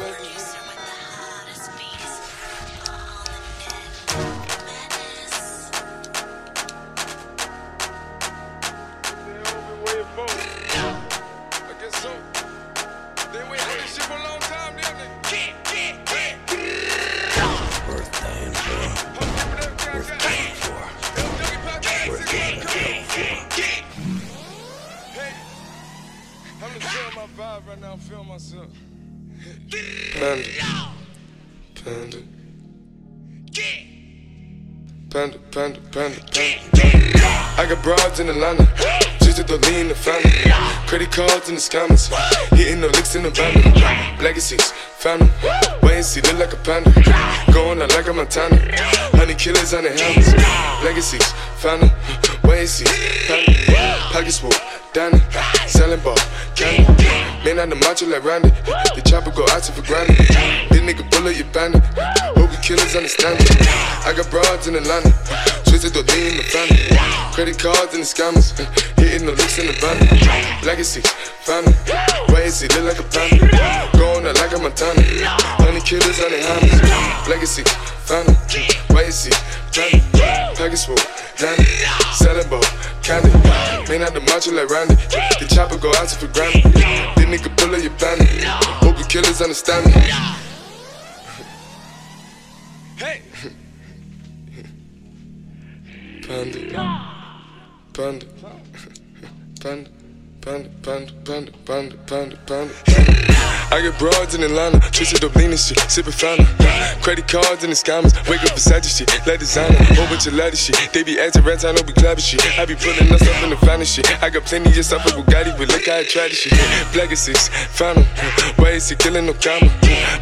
I'm gonna feel my vibe right now. Feeling myself. Panda. Panda. Panda, panda, panda, panda. I got broads in Atlanta. Just the lean the family. Credit cards in the scammers. Hitting the licks in the van. Legacies, family. Wait and see, look like a panda. Going out like a Montana. Honey killers on the helmets. Legacies, family. Wait and see. Pockets full, Danny. Selling ball, candy. Man on the macho like Randy. The chopper go out to for granted. This nigga bullet, you bandit. Hope you killers understand it. I got broads in Atlanta. Twisted the lean in the family. Credit cards and the scammers. Hitting the licks in the van. Legacy, family. And look like a panda. Going out like a Montana. Honey killers on the hammers. Selling ball, candy. Man out the macho like Randy. The chopper go out for granted. This nigga pull up your bandit. Hope you killers understand me. Hey. Panda. Panda. Panda, panda, panda, panda, panda, panda, panda. I get broads in Atlanta, twisted up lean and shit, sippin' fountain. Credit cards in the scammers, wake up beside your shit, like designer, whole bunch of ladder shit. They be acting rats, I know we clapping shit. I be pulling us up in the finest shit. I got plenty of stuff with Bugatti, but look how I tried this shit. Black is 'em. Why is he killing no comma?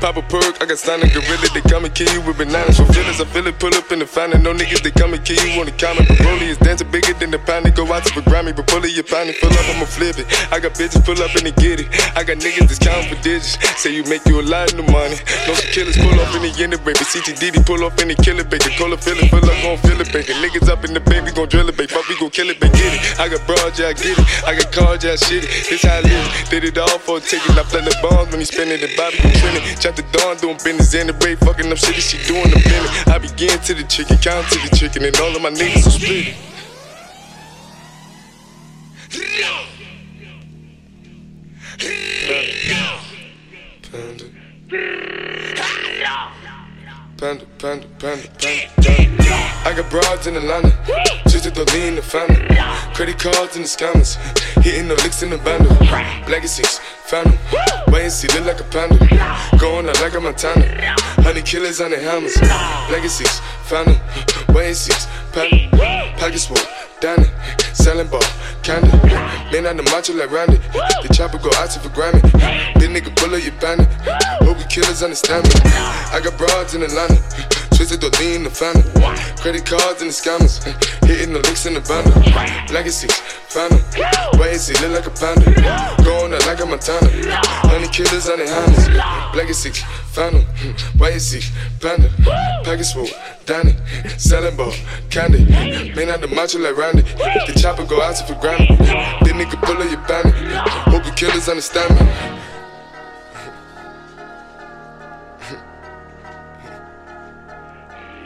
Pop a perk, I got stunning gorilla, they come and kill you with bananas. For feelings, I feel it, pull up in the fountain. No niggas, they come and kill you on the comment. Broly is dancing bigger than the pound, they go out to the Grammy, but pull it, your pound, full up, I'ma flip it. I got bitches pull up and they get it. I got niggas that's digits. Say you make you a lot of money. No killers pull up in the end of baby. CTDD pull up in the killer baby. Cola fill it, fill up, gon' fill it, baby. Niggas up in the baby, gon' drill it, baby. Fuck, we gon' kill it, baby. Get it. I got broad, yeah, I get it. I got cards, yeah, I shit it. This how I live. Did it all for a ticket. I play the bombs when he spinning the Bobby, you trending. Chop the dawn, doing business in the break. Fucking up shit, she doing the penny. I begin to the chicken, count to the chicken, and all of my niggas are split. Panda. Panda, panda, panda, panda, panda. I got broads in Atlanta, just to lean in the family. Credit cards and the scammers, hitting the licks in the bundle. Legacies, 'em. Wait and see, look like a panda. Going out like a Montana. Honey killers on the hammers. Legacies, 'em. Wait and see, panda. Pockets full, Danny. Selling ball, candy. Man on the macho like Randy. The chopper go out to for Grammy. Nigga pull up your bandit. Hope you killers understand me. I got broads in Atlanta. Twisted the lean the family. Credit cards and the scammers. Hitting the licks in the bundle. Legacy, 'em. Wait see, look like a panda. Going out like a Montana. Honey killers on the hammers. Legacy, 'em. Wait see, panda. Package full, Danny. Selling ball, candy. Man out the macho like Randy. The chopper go out to for Grammy. This nigga pull up your bandit. Hope you killers understand me.